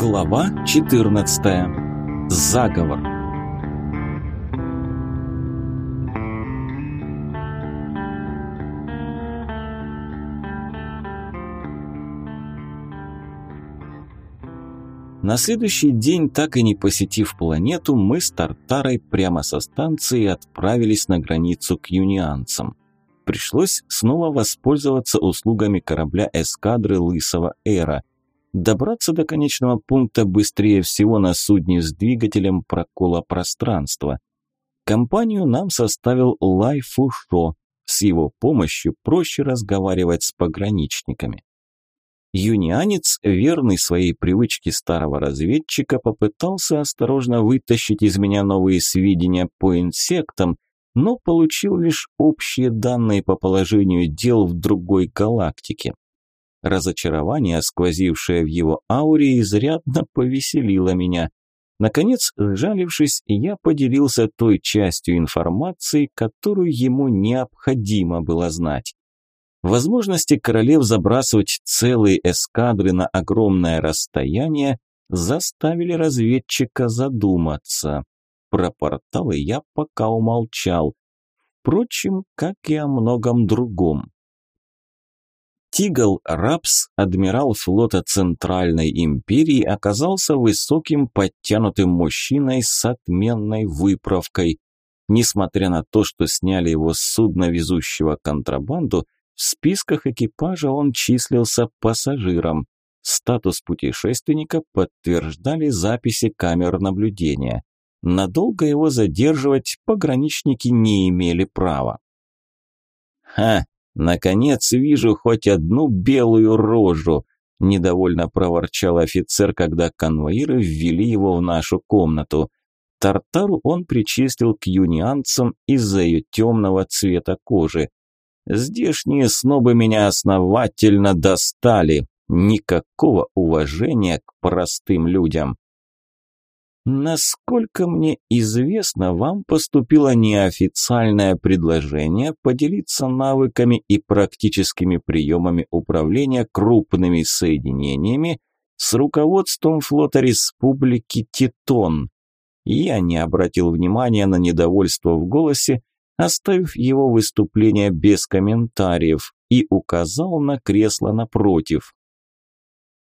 Глава 14. Заговор. На следующий день, так и не посетив планету, мы с Тартарой прямо со станции отправились на границу к юнианцам. Пришлось снова воспользоваться услугами корабля эскадры Лысого Эра. Добраться до конечного пункта быстрее всего на судне с двигателем прокола пространства. Компанию нам составил Лай Фушо. С его помощью проще разговаривать с пограничниками. Юнианец, верный своей привычке старого разведчика, попытался осторожно вытащить из меня новые сведения по инсектам, но получил лишь общие данные по положению дел в другой галактике. Разочарование, сквозившее в его ауре, изрядно повеселило меня. Наконец, сжалившись, я поделился той частью информации, которую ему необходимо было знать. Возможности королев забрасывать целые эскадры на огромное расстояние заставили разведчика задуматься. Про порталы я пока умолчал. Впрочем, как и о многом другом. Тигл Рапс, адмирал флота Центральной империи, оказался высоким подтянутым мужчиной с отменной выправкой. Несмотря на то, что сняли его с судна, везущего контрабанду, в списках экипажа он числился пассажиром. Статус путешественника подтверждали записи камер наблюдения. Надолго его задерживать пограничники не имели права. «Ха, Наконец вижу хоть одну белую рожу, недовольно проворчал офицер, когда конвоиры ввели его в нашу комнату. Тартару он причислил к юнианцам из-за ее темного цвета кожи. Здешние снобы меня основательно достали. Никакого уважения к простым людям. Насколько мне известно, вам поступило неофициальное предложение поделиться навыками и практическими приемами управления крупными соединениями с руководством флота Республики Титон. Я не обратил внимания на недовольство в голосе, оставив его выступление без комментариев и указал на кресло напротив.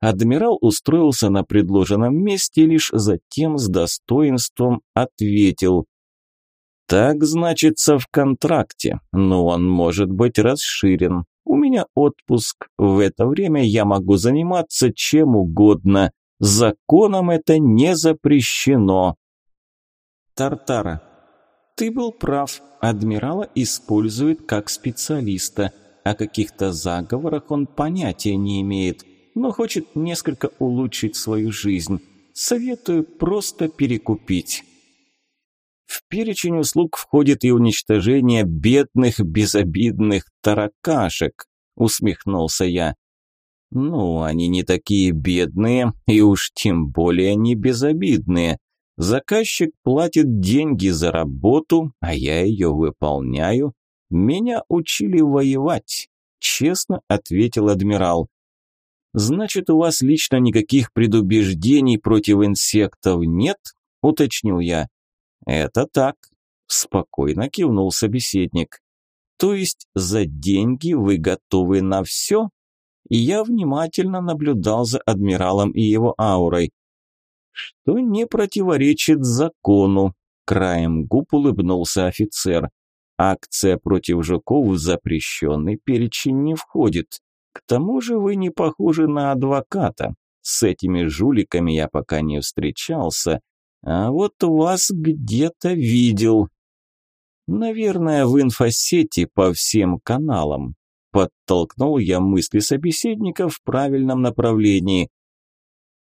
Адмирал устроился на предложенном месте и лишь затем с достоинством ответил. «Так значится в контракте, но он может быть расширен. У меня отпуск, в это время я могу заниматься чем угодно. Законом это не запрещено». Тартара. «Ты был прав, адмирала используют как специалиста. О каких-то заговорах он понятия не имеет» но хочет несколько улучшить свою жизнь. Советую просто перекупить. В перечень услуг входит и уничтожение бедных, безобидных таракашек, усмехнулся я. Ну, они не такие бедные и уж тем более не безобидные. Заказчик платит деньги за работу, а я ее выполняю. Меня учили воевать, честно ответил адмирал. Значит, у вас лично никаких предубеждений против инсектов нет? уточнил я. Это так, спокойно кивнул собеседник. То есть за деньги вы готовы на все? И я внимательно наблюдал за адмиралом и его аурой. Что не противоречит закону, краем губ улыбнулся офицер. Акция против жуков в запрещенный перечень не входит. К тому же вы не похожи на адвоката. С этими жуликами я пока не встречался, а вот вас где-то видел. Наверное, в инфосети по всем каналам. Подтолкнул я мысли собеседника в правильном направлении.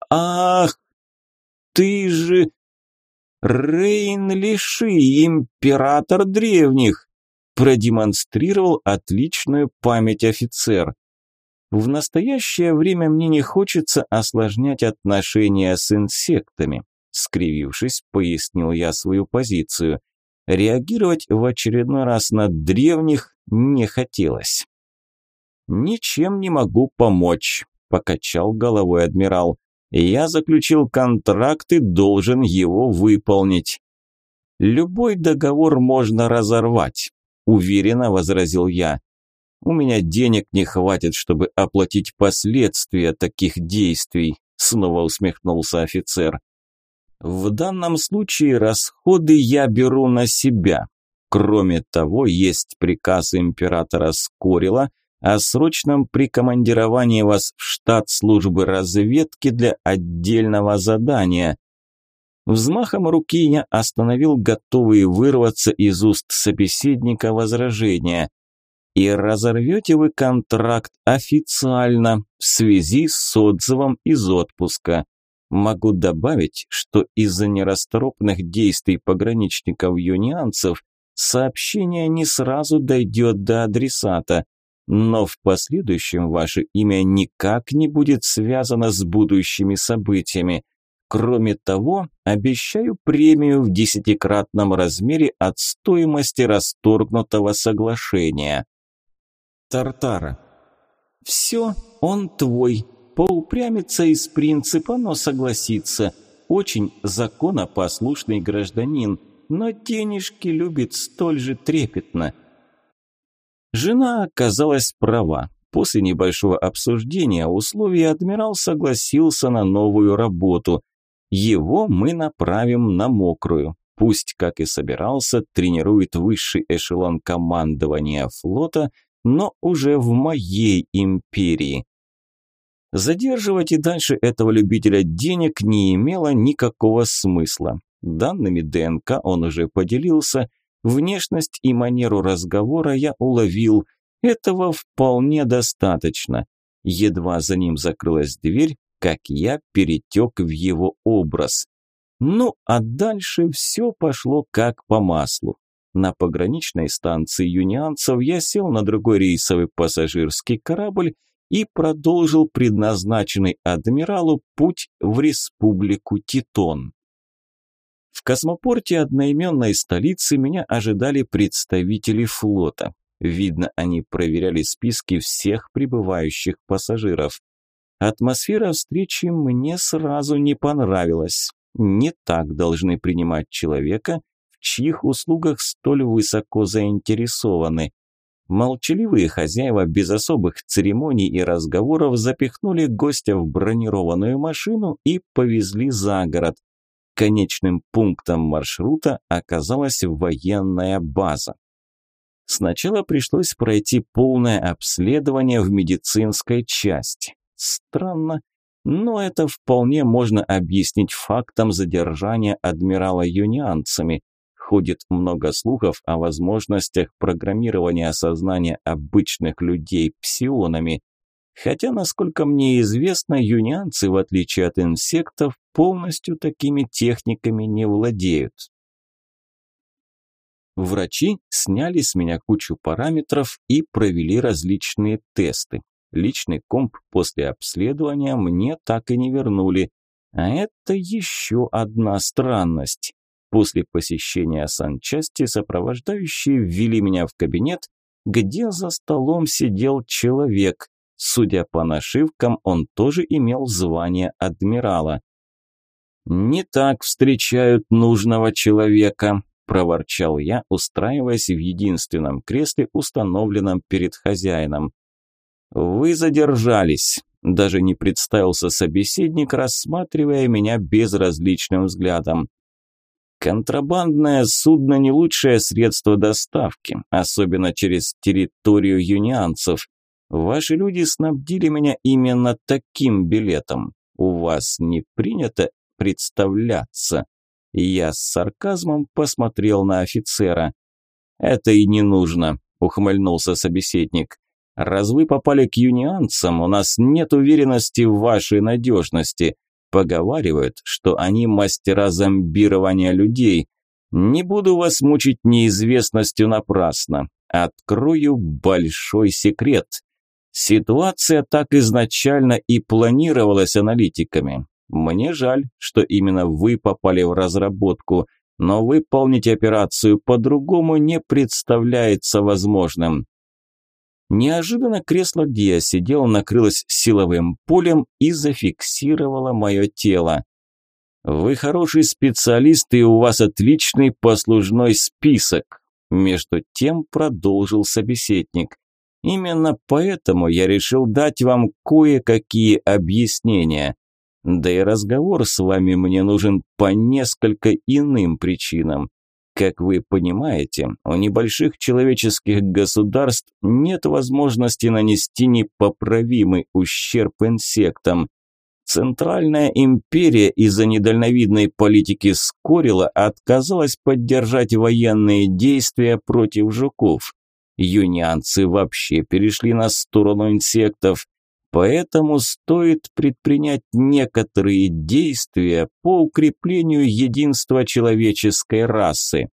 Ах, ты же Рейн Лиши, император древних, продемонстрировал отличную память офицер. В настоящее время мне не хочется осложнять отношения с инсектами, скривившись, пояснил я свою позицию. Реагировать в очередной раз на древних не хотелось. Ничем не могу помочь, покачал головой адмирал. Я заключил контракт и должен его выполнить. Любой договор можно разорвать, уверенно возразил я. У меня денег не хватит, чтобы оплатить последствия таких действий, снова усмехнулся офицер. В данном случае расходы я беру на себя. Кроме того, есть приказ императора Скорила о срочном прикомандировании вас в штат службы разведки для отдельного задания. Взмахом руки я остановил готовые вырваться из уст собеседника возражения. И разорвете вы контракт официально в связи с отзывом из отпуска. Могу добавить, что из-за нерасторопных действий пограничников-юнианцев сообщение не сразу дойдет до адресата, но в последующем ваше имя никак не будет связано с будущими событиями. Кроме того, обещаю премию в десятикратном размере от стоимости расторгнутого соглашения. Тартара. «Все, он твой. Поупрямится из принципа, но согласится. Очень законопослушный гражданин, но денежки любит столь же трепетно». Жена оказалась права. После небольшого обсуждения условий адмирал согласился на новую работу. Его мы направим на мокрую. Пусть, как и собирался, тренирует высший эшелон командования флота – но уже в моей империи. Задерживать и дальше этого любителя денег не имело никакого смысла. Данными ДНК он уже поделился, внешность и манеру разговора я уловил. Этого вполне достаточно. Едва за ним закрылась дверь, как я перетек в его образ. Ну, а дальше все пошло как по маслу. На пограничной станции юнианцев я сел на другой рейсовый пассажирский корабль и продолжил предназначенный адмиралу путь в республику Титон. В космопорте одноименной столицы меня ожидали представители флота. Видно, они проверяли списки всех прибывающих пассажиров. Атмосфера встречи мне сразу не понравилась. Не так должны принимать человека, чьих услугах столь высоко заинтересованы. Молчаливые хозяева без особых церемоний и разговоров запихнули гостя в бронированную машину и повезли за город. Конечным пунктом маршрута оказалась военная база. Сначала пришлось пройти полное обследование в медицинской части. Странно, но это вполне можно объяснить фактом задержания адмирала юнианцами ходит много слухов о возможностях программирования сознания обычных людей псионами. Хотя, насколько мне известно, юнианцы, в отличие от инсектов, полностью такими техниками не владеют. Врачи сняли с меня кучу параметров и провели различные тесты. Личный комп после обследования мне так и не вернули. А это еще одна странность. После посещения санчасти сопровождающие ввели меня в кабинет, где за столом сидел человек. Судя по нашивкам, он тоже имел звание адмирала. «Не так встречают нужного человека», – проворчал я, устраиваясь в единственном кресле, установленном перед хозяином. «Вы задержались», – даже не представился собеседник, рассматривая меня безразличным взглядом. Контрабандное судно не лучшее средство доставки, особенно через территорию юнианцев. Ваши люди снабдили меня именно таким билетом. У вас не принято представляться. Я с сарказмом посмотрел на офицера. Это и не нужно, ухмыльнулся собеседник. Раз вы попали к юнианцам, у нас нет уверенности в вашей надежности. Поговаривают, что они мастера зомбирования людей. Не буду вас мучить неизвестностью напрасно. Открою большой секрет. Ситуация так изначально и планировалась аналитиками. Мне жаль, что именно вы попали в разработку, но выполнить операцию по-другому не представляется возможным. Неожиданно кресло, где я сидел, накрылось силовым полем и зафиксировало мое тело. «Вы хороший специалист, и у вас отличный послужной список», между тем продолжил собеседник. «Именно поэтому я решил дать вам кое-какие объяснения. Да и разговор с вами мне нужен по несколько иным причинам. Как вы понимаете, у небольших человеческих государств нет возможности нанести непоправимый ущерб инсектам. Центральная империя из-за недальновидной политики Скорила а отказалась поддержать военные действия против жуков. Юнианцы вообще перешли на сторону инсектов. Поэтому стоит предпринять некоторые действия по укреплению единства человеческой расы.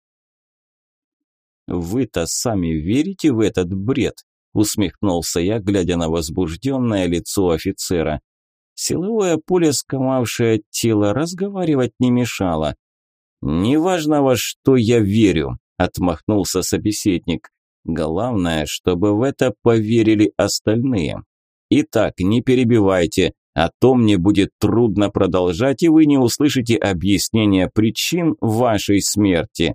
«Вы-то сами верите в этот бред?» – усмехнулся я, глядя на возбужденное лицо офицера. Силовое поле, скомавшее тело, разговаривать не мешало. «Неважно, во что я верю», – отмахнулся собеседник. «Главное, чтобы в это поверили остальные». Итак, не перебивайте, а то мне будет трудно продолжать, и вы не услышите объяснения причин вашей смерти.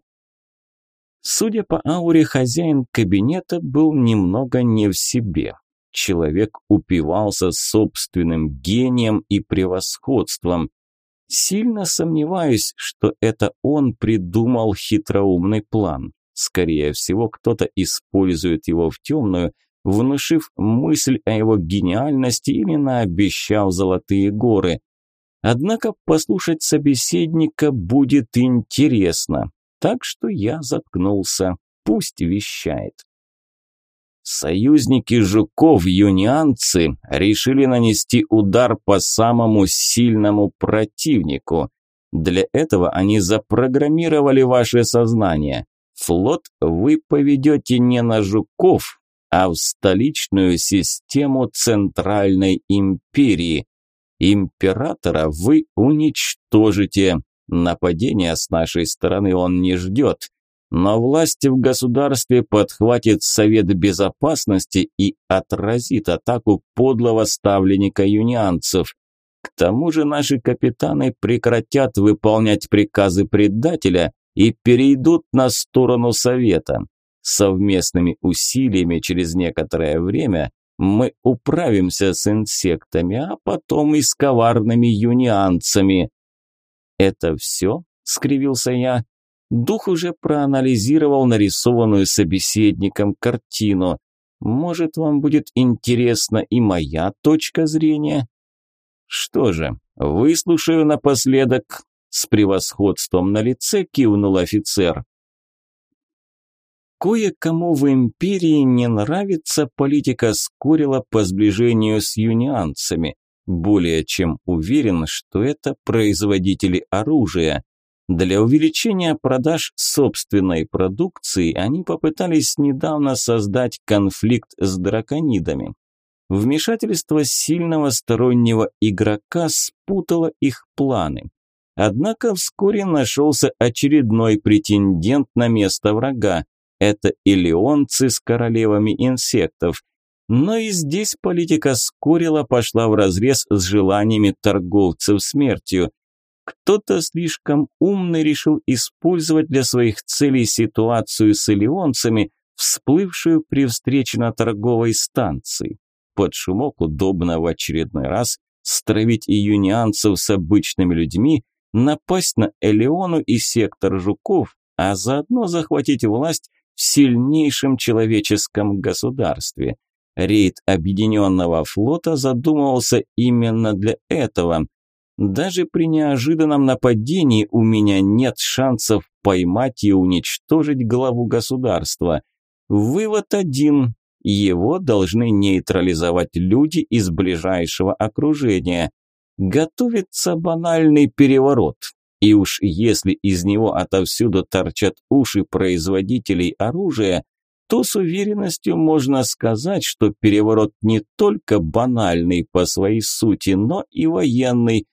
Судя по ауре, хозяин кабинета был немного не в себе. Человек упивался собственным гением и превосходством. Сильно сомневаюсь, что это он придумал хитроумный план. Скорее всего, кто-то использует его в темную – внушив мысль о его гениальности именно обещал золотые горы. Однако послушать собеседника будет интересно, так что я заткнулся, пусть вещает. Союзники жуков-юнианцы решили нанести удар по самому сильному противнику. Для этого они запрограммировали ваше сознание. Флот вы поведете не на жуков, а в столичную систему Центральной империи. Императора вы уничтожите. Нападения с нашей стороны он не ждет. Но власть в государстве подхватит Совет Безопасности и отразит атаку подлого ставленника юнианцев. К тому же наши капитаны прекратят выполнять приказы предателя и перейдут на сторону Совета. Совместными усилиями через некоторое время мы управимся с инсектами, а потом и с коварными юнианцами. «Это все?» – скривился я. Дух уже проанализировал нарисованную собеседником картину. «Может, вам будет интересна и моя точка зрения?» «Что же, выслушаю напоследок», – с превосходством на лице кивнул офицер. Кое-кому в империи не нравится политика Скорила по сближению с юнианцами. Более чем уверен, что это производители оружия. Для увеличения продаж собственной продукции они попытались недавно создать конфликт с драконидами. Вмешательство сильного стороннего игрока спутало их планы. Однако вскоре нашелся очередной претендент на место врага это илионцы с королевами инсектов. Но и здесь политика Скорила пошла вразрез с желаниями торговцев смертью. Кто-то слишком умный решил использовать для своих целей ситуацию с илионцами, всплывшую при встрече на торговой станции. Под шумок удобно в очередной раз стравить июнианцев с обычными людьми, напасть на Элеону и сектор жуков, а заодно захватить власть в сильнейшем человеческом государстве. Рейд Объединенного флота задумывался именно для этого. Даже при неожиданном нападении у меня нет шансов поймать и уничтожить главу государства. Вывод один. Его должны нейтрализовать люди из ближайшего окружения. Готовится банальный переворот. И уж если из него отовсюду торчат уши производителей оружия, то с уверенностью можно сказать, что переворот не только банальный по своей сути, но и военный.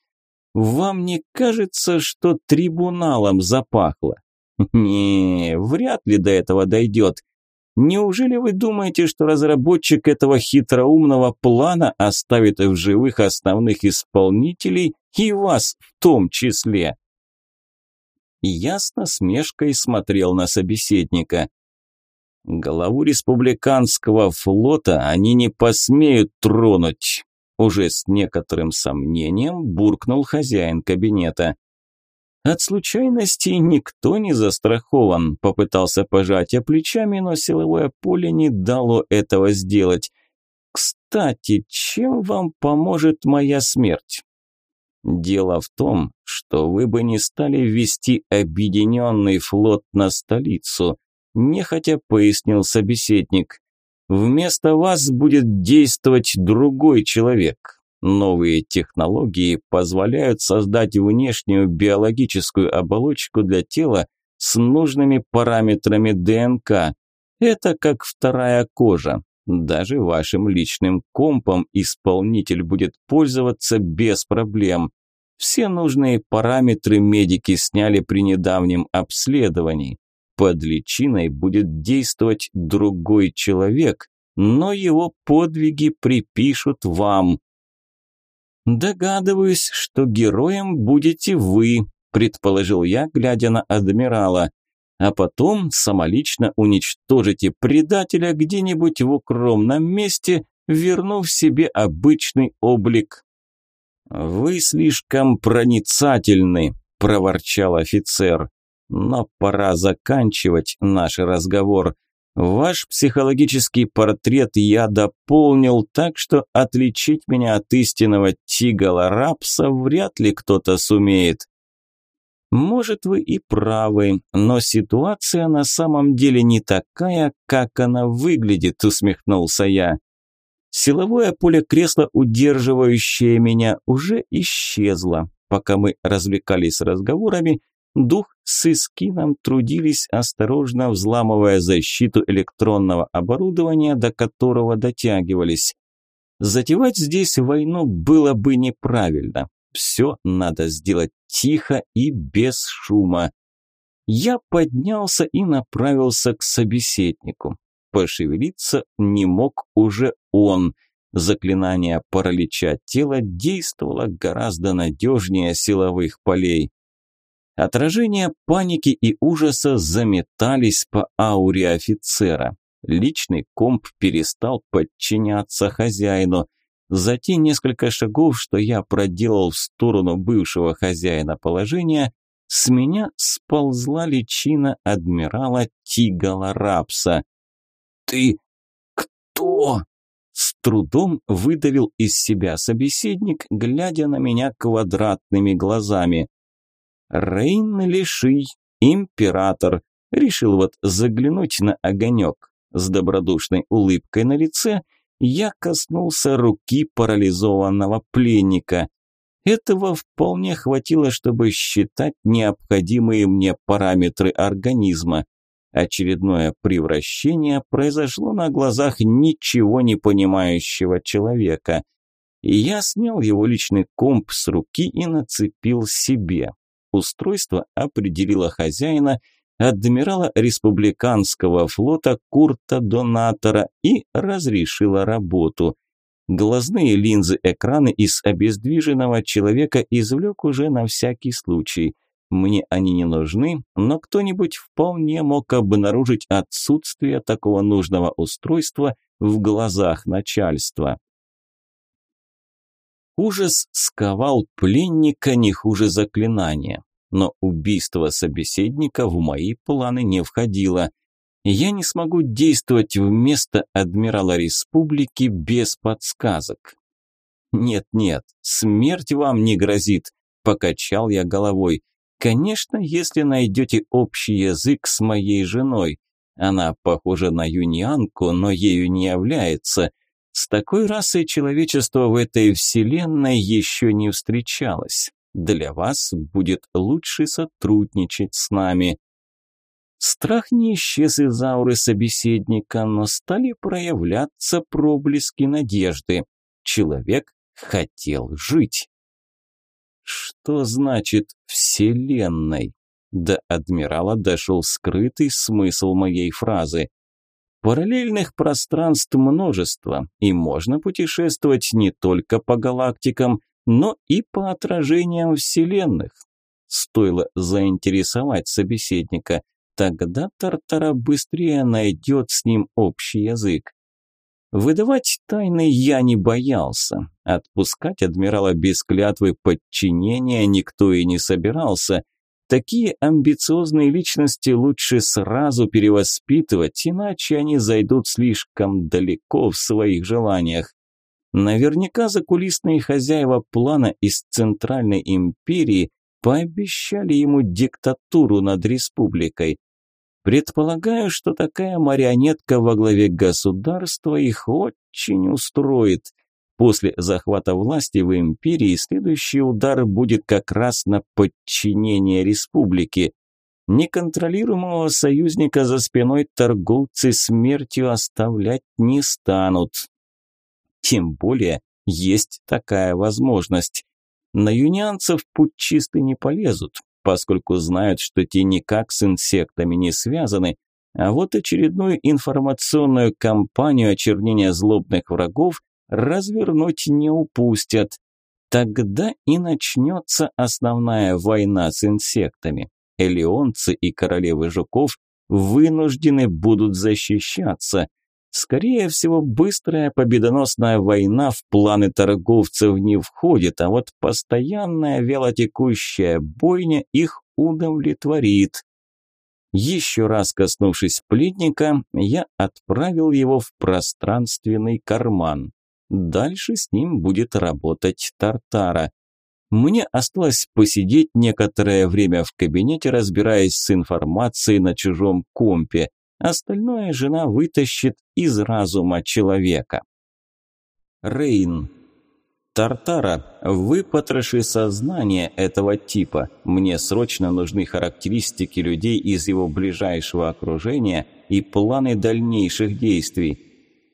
Вам не кажется, что трибуналом запахло? Не, вряд ли до этого дойдет. Неужели вы думаете, что разработчик этого хитроумного плана оставит в живых основных исполнителей и вас в том числе? и ясно смешкой смотрел на собеседника. Голову республиканского флота они не посмеют тронуть», уже с некоторым сомнением буркнул хозяин кабинета. От случайностей никто не застрахован, попытался пожать я плечами, но силовое поле не дало этого сделать. Кстати, чем вам поможет моя смерть? Дело в том, что вы бы не стали вести объединенный флот на столицу, нехотя пояснил собеседник. Вместо вас будет действовать другой человек. Новые технологии позволяют создать внешнюю биологическую оболочку для тела с нужными параметрами ДНК. Это как вторая кожа, даже вашим личным компом исполнитель будет пользоваться без проблем. Все нужные параметры медики сняли при недавнем обследовании. Под личиной будет действовать другой человек, но его подвиги припишут вам. «Догадываюсь, что героем будете вы», – предположил я, глядя на адмирала а потом самолично уничтожите предателя где-нибудь в укромном месте, вернув себе обычный облик. «Вы слишком проницательны», – проворчал офицер. «Но пора заканчивать наш разговор. Ваш психологический портрет я дополнил, так что отличить меня от истинного Тигала Рапса вряд ли кто-то сумеет». Может, вы и правы, но ситуация на самом деле не такая, как она выглядит, усмехнулся я. Силовое поле кресла, удерживающее меня, уже исчезло. Пока мы развлекались разговорами, дух с Искином трудились, осторожно взламывая защиту электронного оборудования, до которого дотягивались. Затевать здесь войну было бы неправильно. Все надо сделать тихо и без шума. Я поднялся и направился к собеседнику. Пошевелиться не мог уже он. Заклинание паралича тела действовало гораздо надежнее силовых полей. Отражения паники и ужаса заметались по ауре офицера. Личный комп перестал подчиняться хозяину. За те несколько шагов, что я проделал в сторону бывшего хозяина положения, с меня сползла личина адмирала Тигала Рапса. «Ты кто?» С трудом выдавил из себя собеседник, глядя на меня квадратными глазами. «Рейн Леший, император», решил вот заглянуть на огонек. С добродушной улыбкой на лице – я коснулся руки парализованного пленника. Этого вполне хватило, чтобы считать необходимые мне параметры организма. Очередное превращение произошло на глазах ничего не понимающего человека. Я снял его личный комп с руки и нацепил себе. Устройство определило хозяина – адмирала республиканского флота Курта Донатора и разрешила работу. Глазные линзы экраны из обездвиженного человека извлек уже на всякий случай. Мне они не нужны, но кто-нибудь вполне мог обнаружить отсутствие такого нужного устройства в глазах начальства. Ужас сковал пленника не хуже заклинания но убийство собеседника в мои планы не входило. Я не смогу действовать вместо адмирала республики без подсказок. «Нет-нет, смерть вам не грозит», – покачал я головой. «Конечно, если найдете общий язык с моей женой. Она похожа на юнианку, но ею не является. С такой расой человечество в этой вселенной еще не встречалось» для вас будет лучше сотрудничать с нами. Страх не исчез из ауры собеседника, но стали проявляться проблески надежды. Человек хотел жить. Что значит «вселенной»? До адмирала дошел скрытый смысл моей фразы. Параллельных пространств множество, и можно путешествовать не только по галактикам, но и по отражениям вселенных. Стоило заинтересовать собеседника, тогда Тартара быстрее найдет с ним общий язык. Выдавать тайны я не боялся. Отпускать адмирала без клятвы подчинения никто и не собирался. Такие амбициозные личности лучше сразу перевоспитывать, иначе они зайдут слишком далеко в своих желаниях. Наверняка закулисные хозяева плана из Центральной империи пообещали ему диктатуру над республикой. Предполагаю, что такая марионетка во главе государства их очень устроит. После захвата власти в империи следующий удар будет как раз на подчинение республики. Неконтролируемого союзника за спиной торговцы смертью оставлять не станут. Тем более есть такая возможность. На юнианцев путь чистый не полезут, поскольку знают, что те никак с инсектами не связаны, а вот очередную информационную кампанию очернения злобных врагов развернуть не упустят. Тогда и начнется основная война с инсектами. Элеонцы и королевы жуков вынуждены будут защищаться – Скорее всего, быстрая победоносная война в планы торговцев не входит, а вот постоянная велотекущая бойня их удовлетворит. Еще раз коснувшись плитника, я отправил его в пространственный карман. Дальше с ним будет работать Тартара. Мне осталось посидеть некоторое время в кабинете, разбираясь с информацией на чужом компе. Остальное жена вытащит из разума человека. Рейн. Тартара, выпотроши сознание этого типа. Мне срочно нужны характеристики людей из его ближайшего окружения и планы дальнейших действий.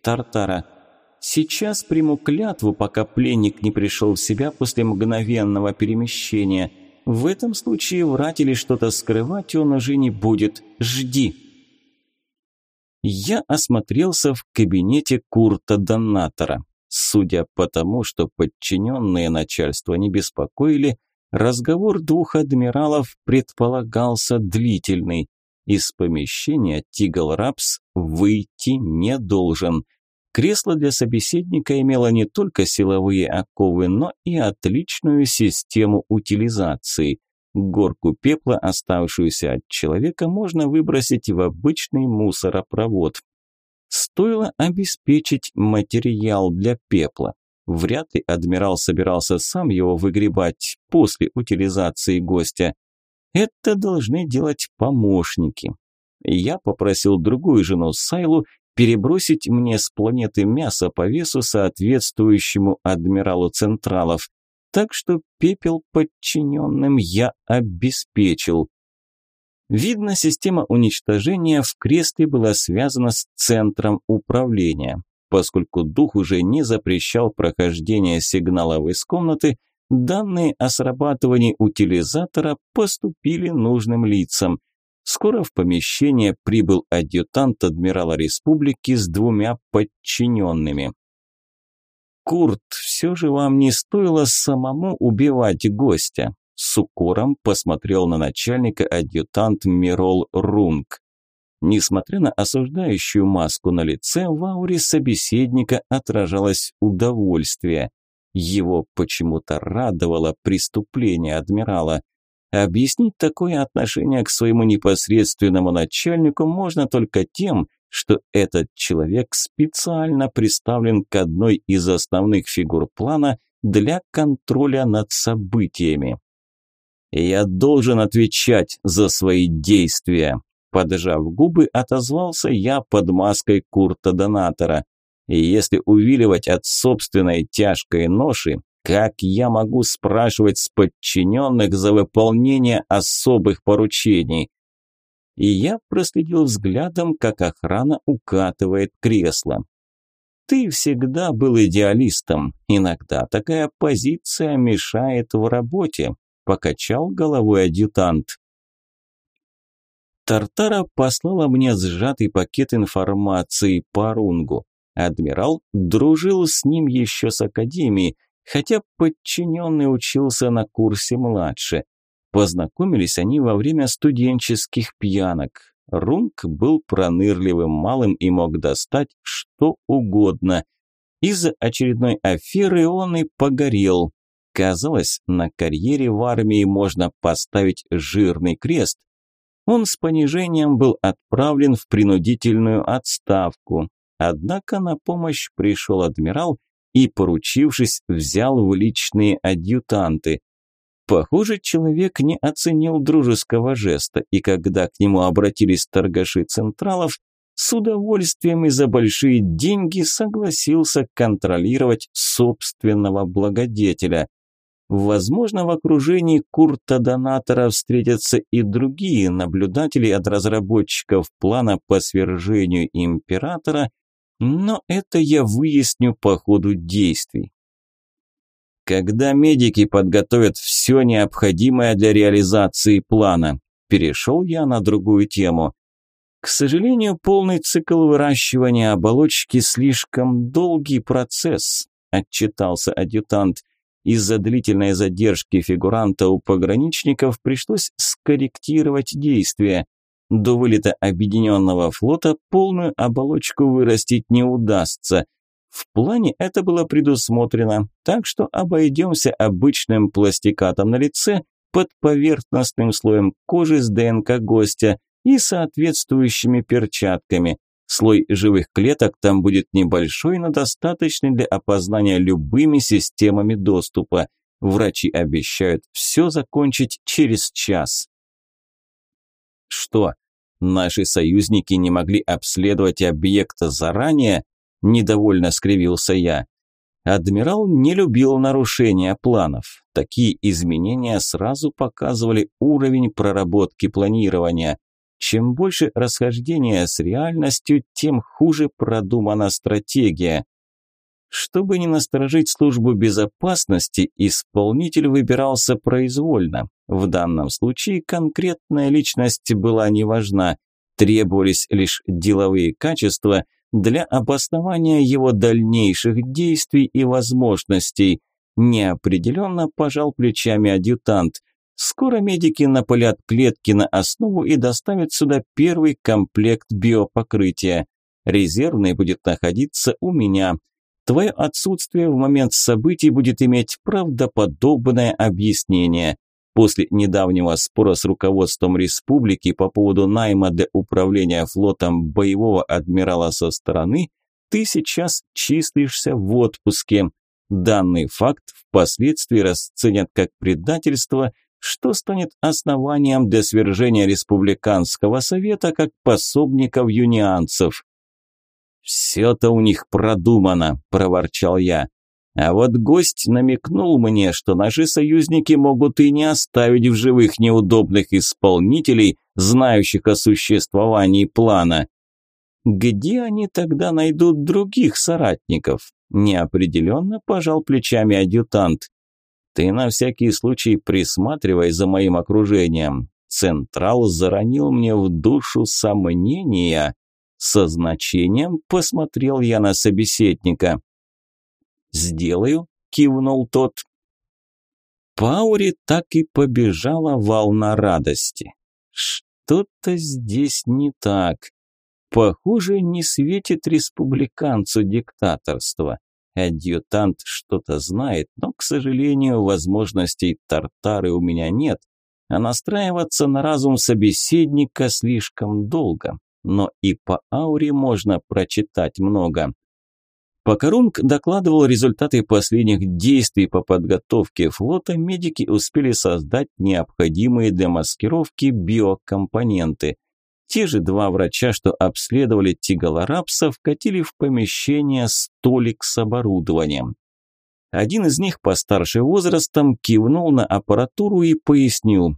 Тартара. Сейчас приму клятву, пока пленник не пришел в себя после мгновенного перемещения. В этом случае врать или что-то скрывать он уже не будет. Жди я осмотрелся в кабинете Курта-донатора. Судя по тому, что подчиненные начальство не беспокоили, разговор двух адмиралов предполагался длительный. Из помещения Тигл Рапс выйти не должен. Кресло для собеседника имело не только силовые оковы, но и отличную систему утилизации – Горку пепла, оставшуюся от человека, можно выбросить в обычный мусоропровод. Стоило обеспечить материал для пепла. Вряд ли адмирал собирался сам его выгребать после утилизации гостя. Это должны делать помощники. Я попросил другую жену Сайлу перебросить мне с планеты мясо по весу, соответствующему адмиралу Централов так что пепел подчиненным я обеспечил. Видно, система уничтожения в кресте была связана с центром управления. Поскольку дух уже не запрещал прохождение сигналов из комнаты, данные о срабатывании утилизатора поступили нужным лицам. Скоро в помещение прибыл адъютант адмирала республики с двумя подчиненными. Курт, все же вам не стоило самому убивать гостя», с укором посмотрел на начальника адъютант Мирол Рунг. Несмотря на осуждающую маску на лице, в ауре собеседника отражалось удовольствие. Его почему-то радовало преступление адмирала. Объяснить такое отношение к своему непосредственному начальнику можно только тем, что этот человек специально приставлен к одной из основных фигур плана для контроля над событиями. «Я должен отвечать за свои действия», – поджав губы, отозвался я под маской Курта-донатора. «И если увиливать от собственной тяжкой ноши, как я могу спрашивать с подчиненных за выполнение особых поручений? и я проследил взглядом, как охрана укатывает кресло. Ты всегда был идеалистом. Иногда такая позиция мешает в работе, покачал головой адъютант. Тартара послала мне сжатый пакет информации по Рунгу. Адмирал дружил с ним еще с академии, хотя подчиненный учился на курсе младше. Познакомились они во время студенческих пьянок. Рунг был пронырливым малым и мог достать что угодно. Из-за очередной аферы он и погорел. Казалось, на карьере в армии можно поставить жирный крест. Он с понижением был отправлен в принудительную отставку. Однако на помощь пришел адмирал и, поручившись, взял в личные адъютанты. Похоже, человек не оценил дружеского жеста, и когда к нему обратились торгаши Централов, с удовольствием и за большие деньги согласился контролировать собственного благодетеля. Возможно, в окружении Курта-донатора встретятся и другие наблюдатели от разработчиков плана по свержению императора, но это я выясню по ходу действий когда медики подготовят все необходимое для реализации плана. Перешел я на другую тему. К сожалению, полный цикл выращивания оболочки слишком долгий процесс, отчитался адъютант. Из-за длительной задержки фигуранта у пограничников пришлось скорректировать действия. До вылета объединенного флота полную оболочку вырастить не удастся – в плане это было предусмотрено, так что обойдемся обычным пластикатом на лице под поверхностным слоем кожи с ДНК гостя и соответствующими перчатками. Слой живых клеток там будет небольшой, но достаточный для опознания любыми системами доступа. Врачи обещают все закончить через час. Что? Наши союзники не могли обследовать объекта заранее? – недовольно скривился я. Адмирал не любил нарушения планов. Такие изменения сразу показывали уровень проработки планирования. Чем больше расхождения с реальностью, тем хуже продумана стратегия. Чтобы не насторожить службу безопасности, исполнитель выбирался произвольно. В данном случае конкретная личность была не важна. Требовались лишь деловые качества – для обоснования его дальнейших действий и возможностей. Неопределенно пожал плечами адъютант. Скоро медики напылят клетки на основу и доставят сюда первый комплект биопокрытия. Резервный будет находиться у меня. Твое отсутствие в момент событий будет иметь правдоподобное объяснение. После недавнего спора с руководством республики по поводу найма для управления флотом боевого адмирала со стороны, ты сейчас числишься в отпуске. Данный факт впоследствии расценят как предательство, что станет основанием для свержения республиканского совета как пособников юнианцев. «Все-то у них продумано», – проворчал я. А вот гость намекнул мне, что наши союзники могут и не оставить в живых неудобных исполнителей, знающих о существовании плана. Где они тогда найдут других соратников? Неопределенно пожал плечами адъютант. Ты на всякий случай присматривай за моим окружением. Централ заронил мне в душу сомнения. Со значением посмотрел я на собеседника. «Сделаю», – кивнул тот. Паури так и побежала волна радости. Что-то здесь не так. Похоже, не светит республиканцу диктаторство. Адъютант что-то знает, но, к сожалению, возможностей тартары у меня нет, а настраиваться на разум собеседника слишком долго, но и по ауре можно прочитать много. Покорунг докладывал результаты последних действий по подготовке флота, медики успели создать необходимые для маскировки биокомпоненты. Те же два врача, что обследовали тигалорапса, вкатили в помещение столик с оборудованием. Один из них, постарше возрастом, кивнул на аппаратуру и пояснил.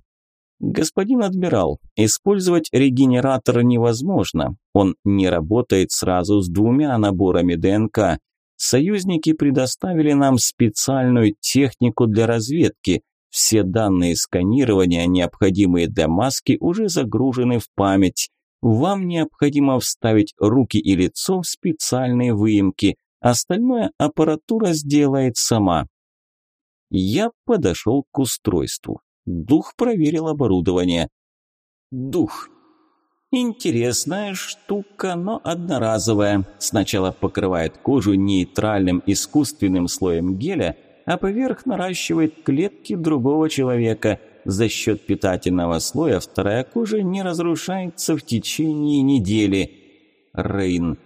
«Господин адмирал, использовать регенератор невозможно. Он не работает сразу с двумя наборами ДНК. Союзники предоставили нам специальную технику для разведки. Все данные сканирования, необходимые для маски, уже загружены в память. Вам необходимо вставить руки и лицо в специальные выемки. Остальное аппаратура сделает сама». Я подошел к устройству. Дух проверил оборудование. Дух. Интересная штука, но одноразовая. Сначала покрывает кожу нейтральным искусственным слоем геля, а поверх наращивает клетки другого человека. За счет питательного слоя вторая кожа не разрушается в течение недели. Рейн.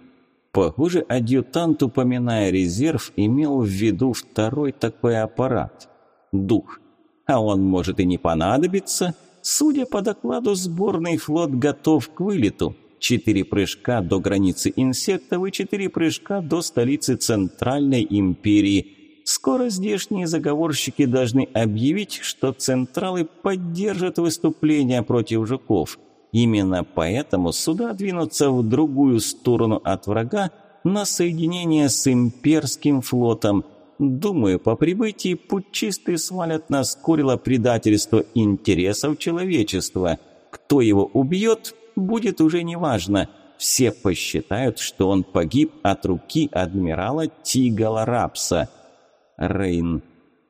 Похоже, адъютант, упоминая резерв, имел в виду второй такой аппарат. Дух а он может и не понадобиться. Судя по докладу, сборный флот готов к вылету. Четыре прыжка до границы инсектов и четыре прыжка до столицы Центральной империи. Скоро здешние заговорщики должны объявить, что Централы поддержат выступление против жуков. Именно поэтому суда двинутся в другую сторону от врага на соединение с имперским флотом – Думаю, по прибытии путь свалят на курило предательство интересов человечества. Кто его убьет, будет уже неважно. Все посчитают, что он погиб от руки адмирала Тигала Рапса. Рейн.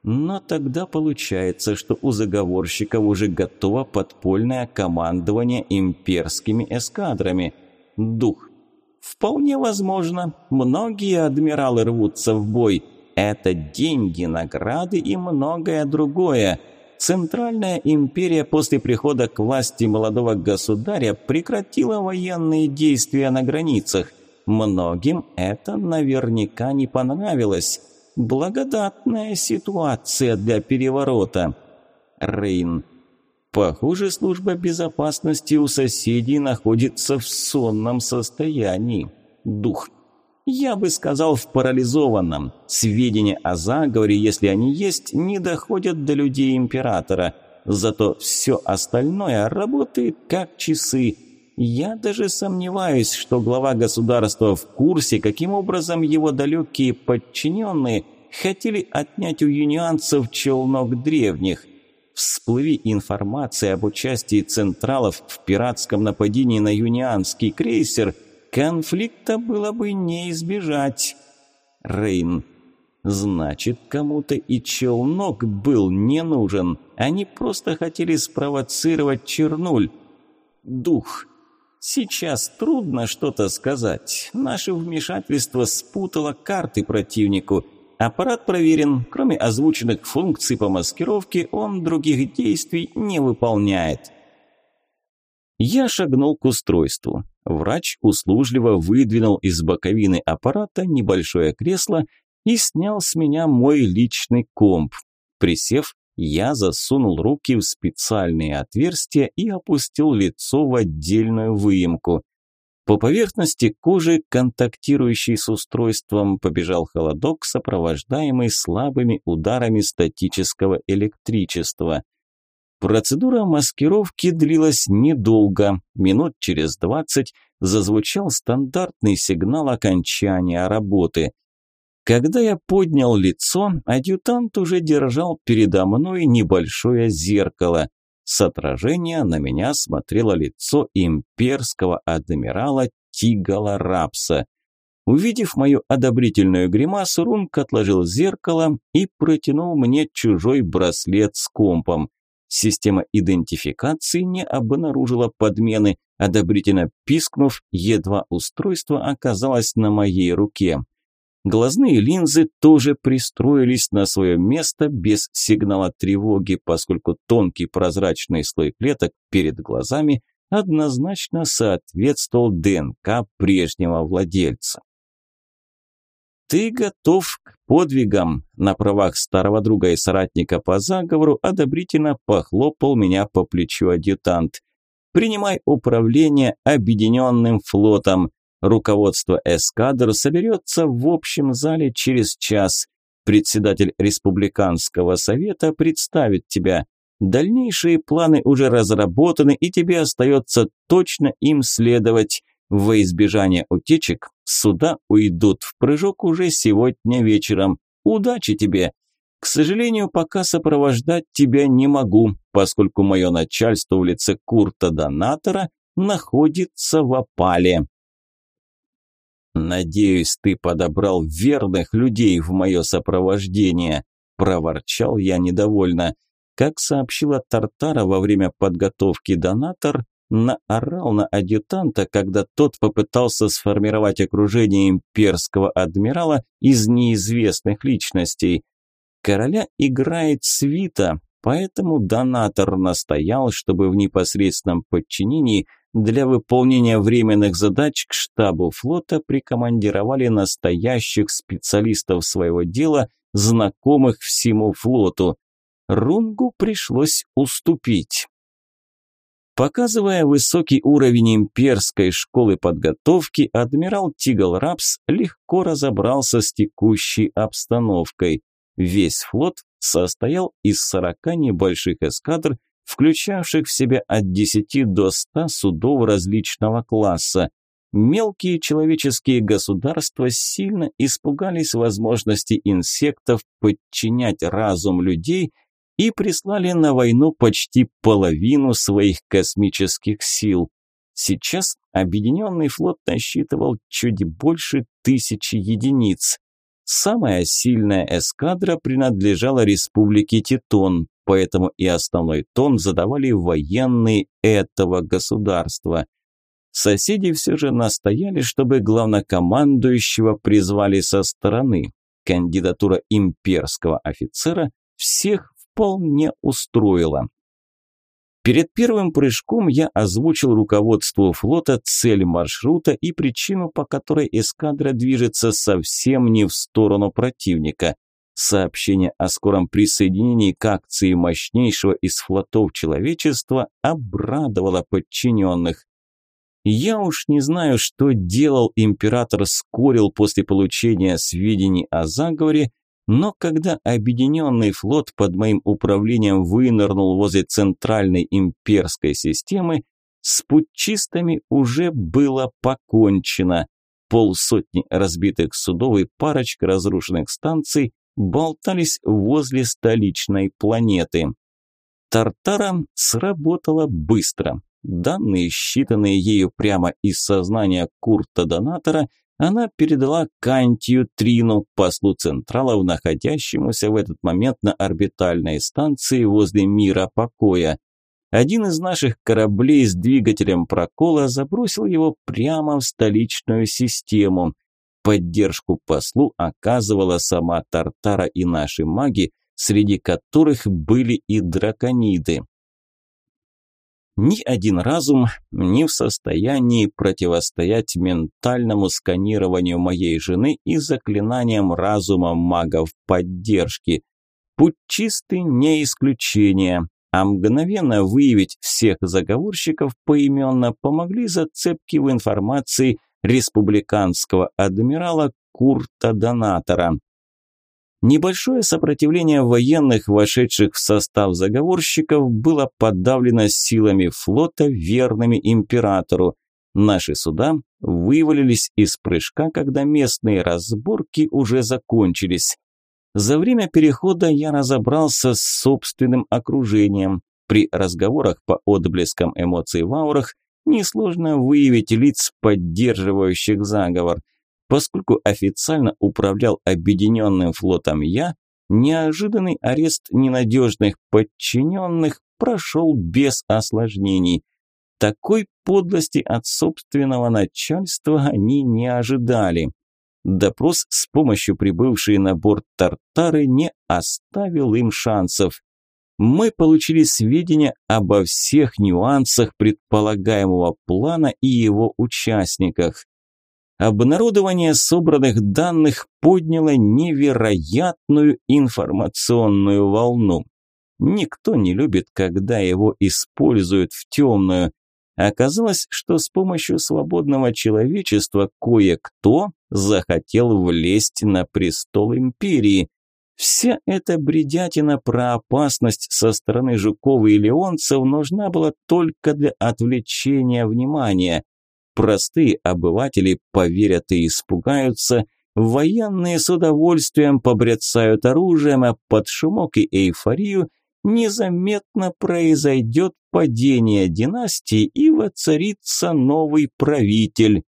Но тогда получается, что у заговорщиков уже готово подпольное командование имперскими эскадрами. Дух. Вполне возможно, многие адмиралы рвутся в бой – это деньги, награды и многое другое. Центральная империя после прихода к власти молодого государя прекратила военные действия на границах. Многим это наверняка не понравилось. Благодатная ситуация для переворота. Рейн. Похоже, служба безопасности у соседей находится в сонном состоянии. Дух я бы сказал, в парализованном. Сведения о заговоре, если они есть, не доходят до людей императора. Зато все остальное работает как часы. Я даже сомневаюсь, что глава государства в курсе, каким образом его далекие подчиненные хотели отнять у юнианцев челнок древних. Всплыви информация об участии централов в пиратском нападении на юнианский крейсер – Конфликта было бы не избежать. Рейн. Значит, кому-то и челнок был не нужен. Они просто хотели спровоцировать Чернуль. Дух. Сейчас трудно что-то сказать. Наше вмешательство спутало карты противнику. Аппарат проверен. Кроме озвученных функций по маскировке, он других действий не выполняет. Я шагнул к устройству. Врач услужливо выдвинул из боковины аппарата небольшое кресло и снял с меня мой личный комп. Присев, я засунул руки в специальные отверстия и опустил лицо в отдельную выемку. По поверхности кожи, контактирующей с устройством, побежал холодок, сопровождаемый слабыми ударами статического электричества – Процедура маскировки длилась недолго. Минут через двадцать зазвучал стандартный сигнал окончания работы. Когда я поднял лицо, адъютант уже держал передо мной небольшое зеркало. С отражения на меня смотрело лицо имперского адмирала Тигала Рапса. Увидев мою одобрительную гримасу, Рунг отложил зеркало и протянул мне чужой браслет с компом. Система идентификации не обнаружила подмены, одобрительно пискнув, едва устройство оказалось на моей руке. Глазные линзы тоже пристроились на свое место без сигнала тревоги, поскольку тонкий прозрачный слой клеток перед глазами однозначно соответствовал ДНК прежнего владельца. «Ты готов к подвигам!» На правах старого друга и соратника по заговору одобрительно похлопал меня по плечу адъютант. «Принимай управление объединенным флотом. Руководство эскадр соберется в общем зале через час. Председатель Республиканского совета представит тебя. Дальнейшие планы уже разработаны, и тебе остается точно им следовать. Во избежание утечек суда уйдут в прыжок уже сегодня вечером. Удачи тебе! К сожалению, пока сопровождать тебя не могу, поскольку мое начальство в лице Курта-донатора находится в опале. «Надеюсь, ты подобрал верных людей в мое сопровождение», – проворчал я недовольно. Как сообщила Тартара во время подготовки донатор, наорал на адъютанта, когда тот попытался сформировать окружение имперского адмирала из неизвестных личностей. Короля играет свита, поэтому донатор настоял, чтобы в непосредственном подчинении для выполнения временных задач к штабу флота прикомандировали настоящих специалистов своего дела, знакомых всему флоту. Рунгу пришлось уступить. Показывая высокий уровень имперской школы подготовки, адмирал Тигл Рапс легко разобрался с текущей обстановкой. Весь флот состоял из 40 небольших эскадр, включавших в себя от 10 до 100 судов различного класса. Мелкие человеческие государства сильно испугались возможности инсектов подчинять разум людей – и прислали на войну почти половину своих космических сил. Сейчас объединенный флот насчитывал чуть больше тысячи единиц. Самая сильная эскадра принадлежала Республике Титон, поэтому и основной тон задавали военные этого государства. Соседи все же настояли, чтобы главнокомандующего призвали со стороны. Кандидатура имперского офицера всех вполне устроило. Перед первым прыжком я озвучил руководству флота цель маршрута и причину, по которой эскадра движется совсем не в сторону противника. Сообщение о скором присоединении к акции мощнейшего из флотов человечества обрадовало подчиненных. Я уж не знаю, что делал император Скорил после получения сведений о заговоре но когда объединенный флот под моим управлением вынырнул возле центральной имперской системы, с путчистами уже было покончено. Полсотни разбитых судов и парочка разрушенных станций болтались возле столичной планеты. Тартара сработала быстро. Данные, считанные ею прямо из сознания Курта-донатора, она передала Кантию Трину, послу Централов, находящемуся в этот момент на орбитальной станции возле мира покоя. Один из наших кораблей с двигателем прокола забросил его прямо в столичную систему. Поддержку послу оказывала сама Тартара и наши маги, среди которых были и дракониды ни один разум не в состоянии противостоять ментальному сканированию моей жены и заклинаниям разума магов поддержки. Путь чистый не исключение, а мгновенно выявить всех заговорщиков поименно помогли зацепки в информации республиканского адмирала Курта Донатора. Небольшое сопротивление военных, вошедших в состав заговорщиков, было подавлено силами флота, верными императору. Наши суда вывалились из прыжка, когда местные разборки уже закончились. За время перехода я разобрался с собственным окружением. При разговорах по отблескам эмоций в аурах несложно выявить лиц, поддерживающих заговор – Поскольку официально управлял объединенным флотом я, неожиданный арест ненадежных подчиненных прошел без осложнений. Такой подлости от собственного начальства они не ожидали. Допрос с помощью прибывшей на борт Тартары не оставил им шансов. Мы получили сведения обо всех нюансах предполагаемого плана и его участниках обнародование собранных данных подняло невероятную информационную волну. Никто не любит, когда его используют в темную. Оказалось, что с помощью свободного человечества кое-кто захотел влезть на престол империи. Вся эта бредятина про опасность со стороны жуков и Леонцев нужна была только для отвлечения внимания – Простые обыватели поверят и испугаются, военные с удовольствием побряцают оружием, а под шумок и эйфорию незаметно произойдет падение династии и воцарится новый правитель.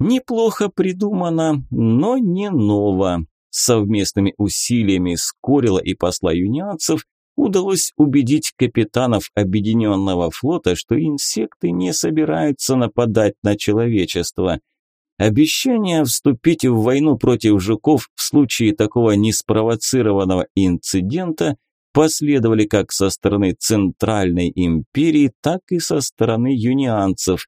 Неплохо придумано, но не ново. Совместными усилиями Скорила и посла юнианцев удалось убедить капитанов Объединенного флота, что инсекты не собираются нападать на человечество. Обещание вступить в войну против жуков в случае такого неспровоцированного инцидента последовали как со стороны Центральной империи, так и со стороны юнианцев.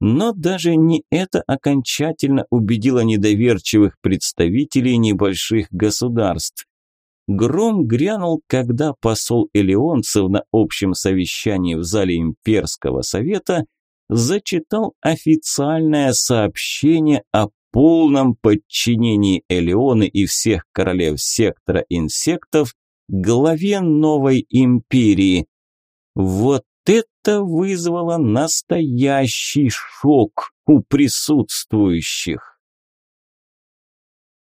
Но даже не это окончательно убедило недоверчивых представителей небольших государств. Гром грянул, когда посол Элеонцев на общем совещании в зале Имперского совета зачитал официальное сообщение о полном подчинении Элеоны и всех королев сектора инсектов главе новой империи. Вот это вызвало настоящий шок у присутствующих.